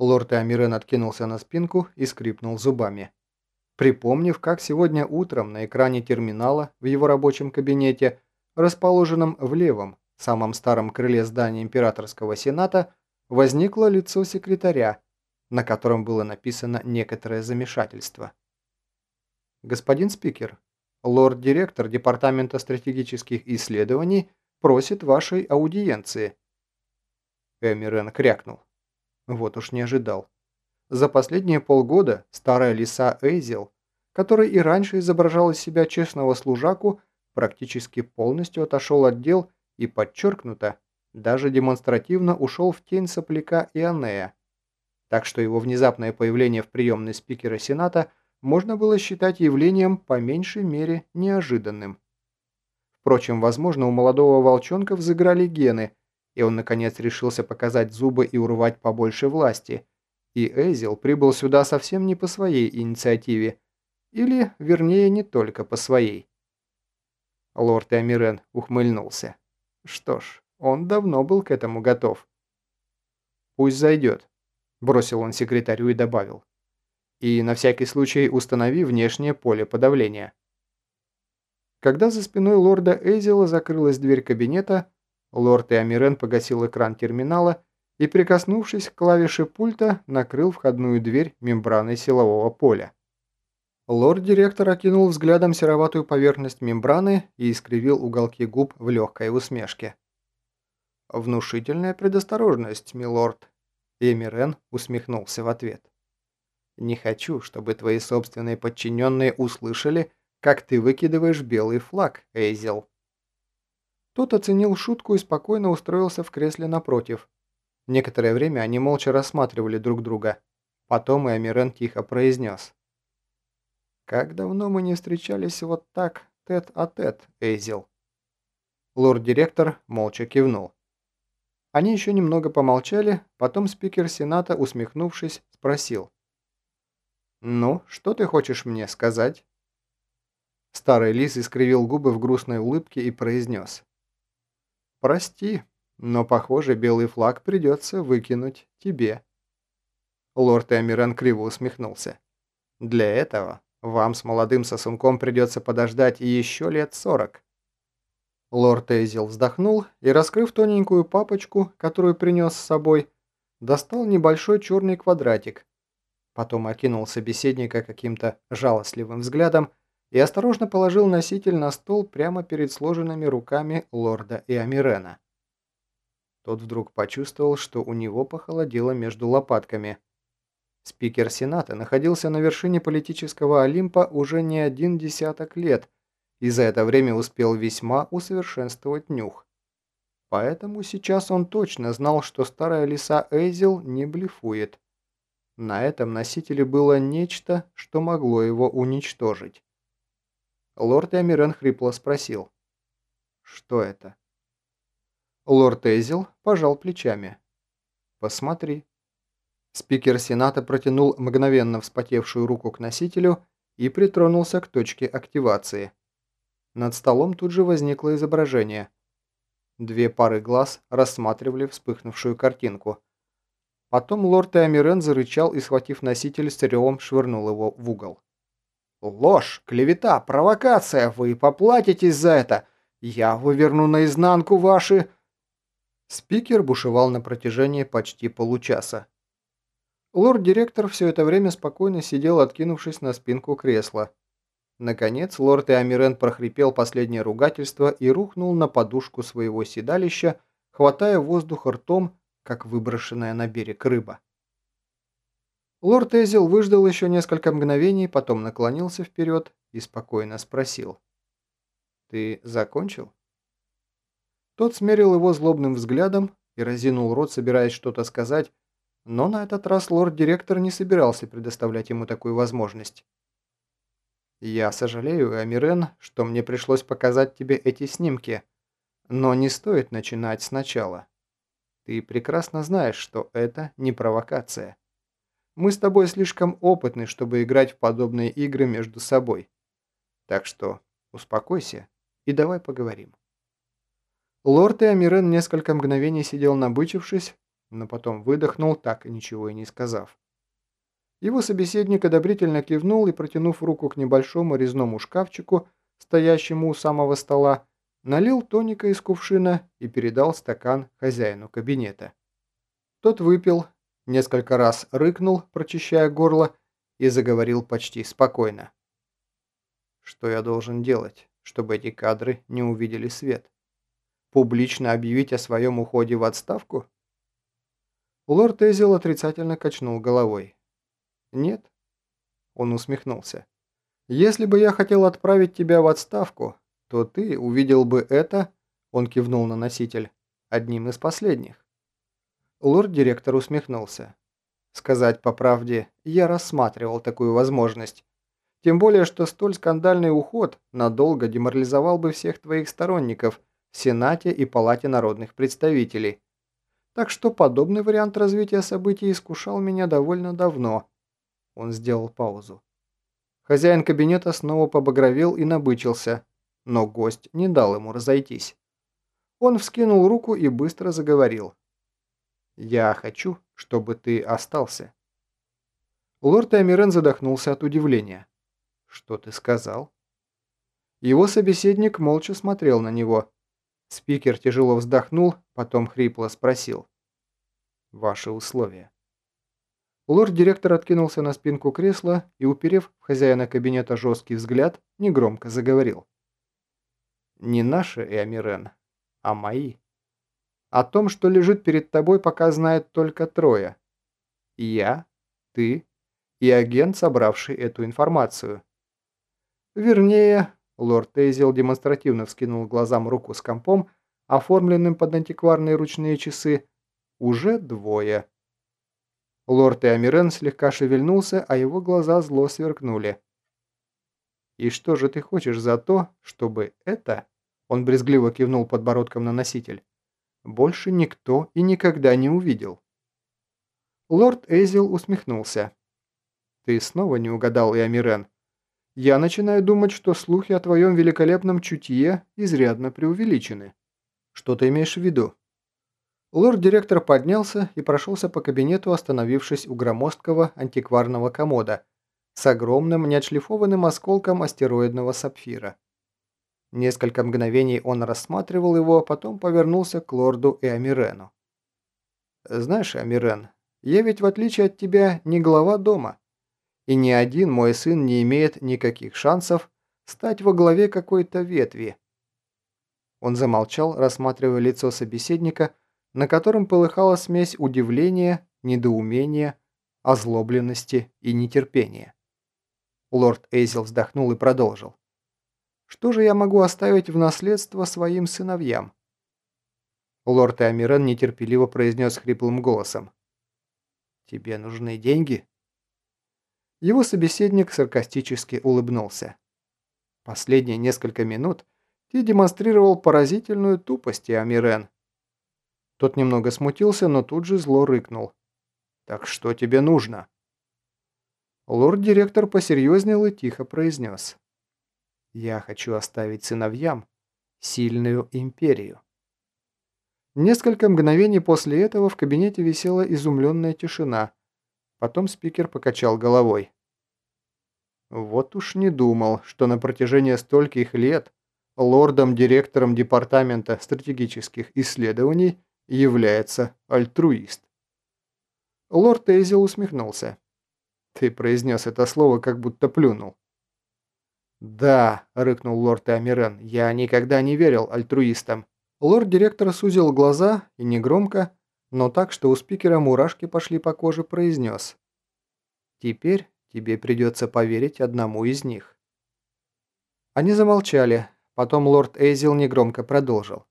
Лорд Амирен откинулся на спинку и скрипнул зубами. Припомнив, как сегодня утром на экране терминала в его рабочем кабинете, расположенном в левом, самом старом крыле здания Императорского Сената, возникло лицо секретаря, на котором было написано некоторое замешательство. «Господин спикер, лорд-директор Департамента стратегических исследований просит вашей аудиенции». Эмирен крякнул. Вот уж не ожидал. За последние полгода старая лиса Эйзел, который и раньше изображал из себя честного служаку, практически полностью отошел от дел и, подчеркнуто, даже демонстративно ушел в тень сопляка Ионея. Так что его внезапное появление в приемной спикера Сената можно было считать явлением по меньшей мере неожиданным. Впрочем, возможно, у молодого волчонка взыграли гены, и он наконец решился показать зубы и урвать побольше власти. И Эзил прибыл сюда совсем не по своей инициативе, или, вернее, не только по своей. Лорд Амирен ухмыльнулся. Что ж, он давно был к этому готов. «Пусть зайдет», – бросил он секретарю и добавил. «И на всякий случай установи внешнее поле подавления». Когда за спиной лорда Эйзела закрылась дверь кабинета, лорд Амирен погасил экран терминала и, прикоснувшись к клавише пульта, накрыл входную дверь мембраной силового поля. Лорд-директор окинул взглядом сероватую поверхность мембраны и искривил уголки губ в легкой усмешке. «Внушительная предосторожность, милорд», — Эмирен усмехнулся в ответ. «Не хочу, чтобы твои собственные подчиненные услышали, как ты выкидываешь белый флаг, Эйзел». Тот оценил шутку и спокойно устроился в кресле напротив. Некоторое время они молча рассматривали друг друга. Потом и Амирен тихо произнес. «Как давно мы не встречались вот так, тет-а-тет, -тет, Эйзел?» Лорд-директор молча кивнул. Они еще немного помолчали, потом спикер Сената, усмехнувшись, спросил. «Ну, что ты хочешь мне сказать?» Старый лис искривил губы в грустной улыбке и произнес. «Прости, но, похоже, белый флаг придется выкинуть тебе». Лорд Эмиран криво усмехнулся. «Для этого вам с молодым сосунком придется подождать еще лет сорок». Лорд Эйзел вздохнул и, раскрыв тоненькую папочку, которую принес с собой, достал небольшой черный квадратик. Потом окинул собеседника каким-то жалостливым взглядом и осторожно положил носитель на стол прямо перед сложенными руками лорда и Амирена. Тот вдруг почувствовал, что у него похолодело между лопатками – Спикер Сената находился на вершине политического Олимпа уже не один десяток лет и за это время успел весьма усовершенствовать нюх. Поэтому сейчас он точно знал, что старая лиса Эйзел не блефует. На этом носителе было нечто, что могло его уничтожить. Лорд Эмирен хрипло спросил. «Что это?» Лорд Эйзел пожал плечами. «Посмотри». Спикер Сената протянул мгновенно вспотевшую руку к носителю и притронулся к точке активации. Над столом тут же возникло изображение. Две пары глаз рассматривали вспыхнувшую картинку. Потом лорд Амирен зарычал и, схватив носитель, с ревом швырнул его в угол. «Ложь! Клевета! Провокация! Вы поплатитесь за это! Я выверну наизнанку ваши...» Спикер бушевал на протяжении почти получаса. Лорд-директор все это время спокойно сидел, откинувшись на спинку кресла. Наконец, лорд Иамирен прохрипел последнее ругательство и рухнул на подушку своего седалища, хватая воздух ртом, как выброшенная на берег рыба. Лорд Эзил выждал еще несколько мгновений, потом наклонился вперед и спокойно спросил. «Ты закончил?» Тот смерил его злобным взглядом и разинул рот, собираясь что-то сказать, но на этот раз лорд-директор не собирался предоставлять ему такую возможность. «Я сожалею, Амирен, что мне пришлось показать тебе эти снимки, но не стоит начинать сначала. Ты прекрасно знаешь, что это не провокация. Мы с тобой слишком опытны, чтобы играть в подобные игры между собой. Так что успокойся и давай поговорим». Лорд и Амирен несколько мгновений сидел набычившись, но потом выдохнул, так ничего и не сказав. Его собеседник одобрительно кивнул и, протянув руку к небольшому резному шкафчику, стоящему у самого стола, налил тоника из кувшина и передал стакан хозяину кабинета. Тот выпил, несколько раз рыкнул, прочищая горло, и заговорил почти спокойно. «Что я должен делать, чтобы эти кадры не увидели свет? Публично объявить о своем уходе в отставку?» Лорд Эзил отрицательно качнул головой. «Нет?» Он усмехнулся. «Если бы я хотел отправить тебя в отставку, то ты увидел бы это, он кивнул на носитель, одним из последних. Лорд-директор усмехнулся. Сказать по правде, я рассматривал такую возможность. Тем более, что столь скандальный уход надолго деморализовал бы всех твоих сторонников в Сенате и Палате народных представителей. Так что подобный вариант развития событий искушал меня довольно давно. Он сделал паузу. Хозяин кабинета снова побагровел и набычился, но гость не дал ему разойтись. Он вскинул руку и быстро заговорил. «Я хочу, чтобы ты остался». Лорд Амирен задохнулся от удивления. «Что ты сказал?» Его собеседник молча смотрел на него. Спикер тяжело вздохнул, потом хрипло спросил. «Ваши условия». Лорд-директор откинулся на спинку кресла и, уперев в хозяина кабинета жесткий взгляд, негромко заговорил. Не наши, Эомирен, а мои. О том, что лежит перед тобой, пока знает только трое. Я, ты и агент, собравший эту информацию. Вернее, лорд Тейзел демонстративно вскинул глазам руку с компом, оформленным под антикварные ручные часы, уже двое. Лорд Эомирен слегка шевельнулся, а его глаза зло сверкнули. «И что же ты хочешь за то, чтобы это...» Он брезгливо кивнул подбородком на носитель. «Больше никто и никогда не увидел». Лорд Эйзел усмехнулся. «Ты снова не угадал, Иомирен. Я начинаю думать, что слухи о твоем великолепном чутье изрядно преувеличены. Что ты имеешь в виду?» Лорд-директор поднялся и прошелся по кабинету, остановившись у громоздкого антикварного комода, с огромным неотшлифованным осколком астероидного сапфира. Несколько мгновений он рассматривал его, потом повернулся к лорду и Амирену. «Знаешь, Амирен, я ведь в отличие от тебя не глава дома, и ни один мой сын не имеет никаких шансов стать во главе какой-то ветви». Он замолчал, рассматривая лицо собеседника, на котором полыхала смесь удивления, недоумения, озлобленности и нетерпения. Лорд Эйзел вздохнул и продолжил. «Что же я могу оставить в наследство своим сыновьям?» Лорд Амирен нетерпеливо произнес хриплым голосом. «Тебе нужны деньги?» Его собеседник саркастически улыбнулся. Последние несколько минут ты демонстрировал поразительную тупость, Амирен. Тот немного смутился, но тут же зло рыкнул. «Так что тебе нужно?» Лорд-директор посерьезнел и тихо произнес. «Я хочу оставить сыновьям сильную империю». Несколько мгновений после этого в кабинете висела изумленная тишина. Потом спикер покачал головой. Вот уж не думал, что на протяжении стольких лет лордом-директором Департамента стратегических исследований является альтруист. Лорд Эйзел усмехнулся. Ты произнес это слово, как будто плюнул. «Да», — рыкнул лорд Амирен, — «я никогда не верил альтруистам». Лорд-директор сузил глаза и негромко, но так, что у спикера мурашки пошли по коже, произнес. «Теперь тебе придется поверить одному из них». Они замолчали, потом лорд Эйзел негромко продолжил.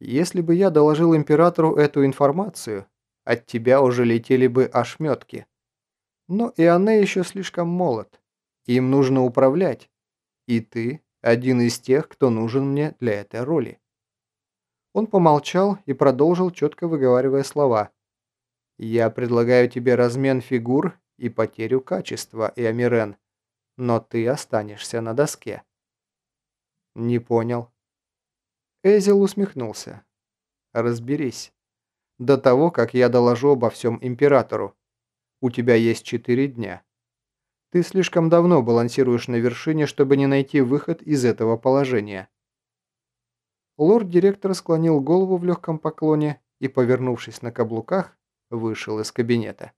«Если бы я доложил императору эту информацию, от тебя уже летели бы ошметки. Но и она еще слишком молод. Им нужно управлять. И ты один из тех, кто нужен мне для этой роли. Он помолчал и продолжил, четко выговаривая слова. «Я предлагаю тебе размен фигур и потерю качества, Иомирен, но ты останешься на доске». «Не понял». Эзил усмехнулся. «Разберись. До того, как я доложу обо всем императору. У тебя есть четыре дня. Ты слишком давно балансируешь на вершине, чтобы не найти выход из этого положения. Лорд-директор склонил голову в легком поклоне и, повернувшись на каблуках, вышел из кабинета.